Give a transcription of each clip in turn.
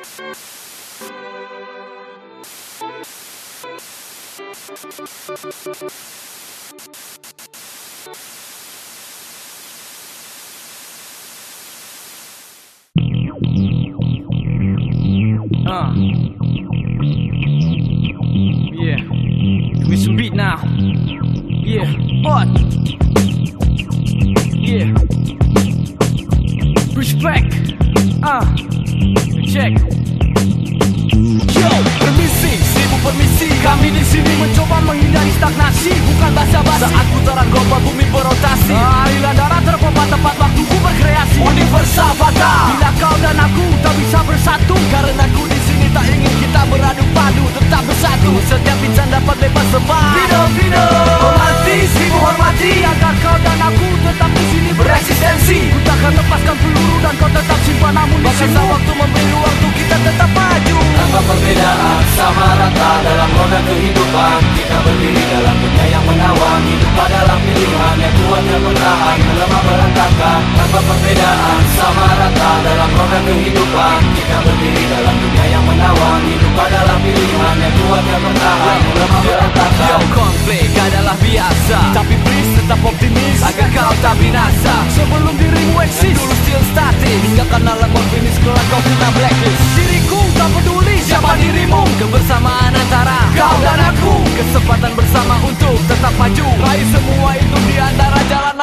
Uh. Yeah. Give me some beat now. Yeah. What? Yeah. Respect. Ah. Check. Yo, permisi, sibuk permisi. Kami di sini mencoba menghindari stagnasi, bukan basa-basi. Saat putaran global bumi berotasi. Aliran darah terpompa tepat waktuku berkreasi. Universal fatal. Bila kau dan aku tak bisa bersatu, karena aku di sini tak ingin kita beradu padu, tetap bersatu. Setiap insan dapat bebas sebar. Video, video. Perbedaan sama rata dalam roda kehidupan. Kita berdiri dalam dunia yang menawan. Hidup adalah pilihan yang kuat dan bertahan Yang lemah berantakan Tanpa perbedaan. Sama rata dalam roda kehidupan. Kita berdiri dalam dunia yang menawan. Hidup adalah pilihan yang kuat dan bertahan Yang lemah berantakan. Yo, konflik adalah biasa. Tapi please tetap optimis Agar kau tak binasa. Sebelum dirimu eksis Dulu still statis. Tinggalkan alam morfinis kelak kau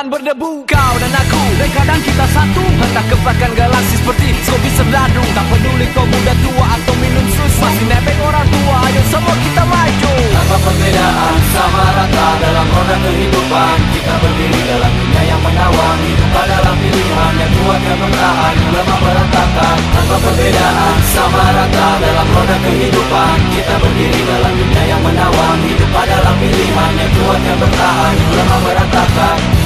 jalanan berdebu Kau dan aku. Dan kadang kita satu Hendak kepakan galaksi seperti Skopi serdadu Tak peduli kau muda tua atau minum susu. Masih nebeng orang tua Ayo semua kita maju. Tanpa perbedaan sama rata dalam roda kehidupan? Kita berdiri dalam dunia yang menawan Hidup adalah pilihan yang kuat dan bertahan. Yang lemah berantakan. Tanpa perbedaan sama rata dalam roda kehidupan? Kita berdiri dalam dunia yang menawan Hidup adalah pilihan yang kuat dan bertahan. Yang lemah berantakan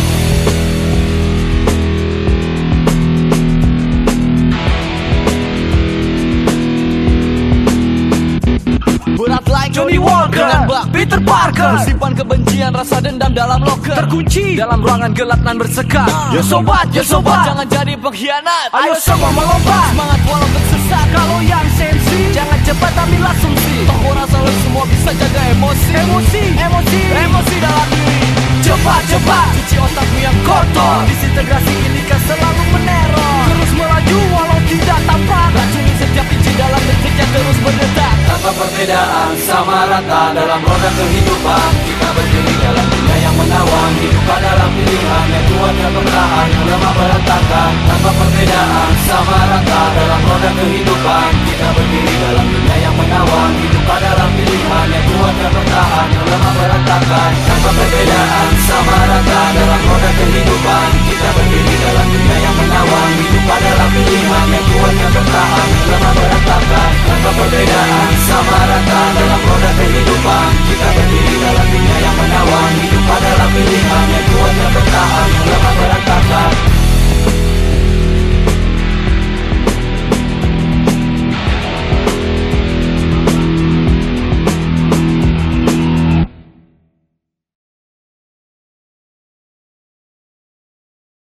Johnny Walker. Dengan bak. Peter Parker. Simpan kebencian rasa dendam dalam locker Terkunci. Dalam ruangan gelap dan bersekat. Ya sobat, ya sobat. Jangan jadi pengkhianat. Ayo semua melompat. Semangat walau tersesat. Kalau yang sensi. Jangan cepat ambil asumsi. Toh rasa lo semua bisa jaga emosi. Emosi, emosi, emosi dalam diri. Cepat, cepat. Cuci otakmu yang kotor. Disintegrasi ini kan selalu meneror. Terus melaju walau tidak tampak. Racuni setiap inci dalam detiknya terus berdetak. Tanpa perbedaan sama rata dalam roda kehidupan. Kita berdiri dalam dunia yang menawan Hidup adalah pilihan yang kuat dan bertahan Yang lemah berantakan Tanpa perbedaan. Sama rata dalam roda kehidupan. Kita berdiri dalam dunia yang menawan Hidup adalah pilihan yang kuat dan bertahan Yang lemah berantakan Tanpa perbedaan. Sama rata dalam roda kehidupan. Kita berdiri dalam dunia yang menawan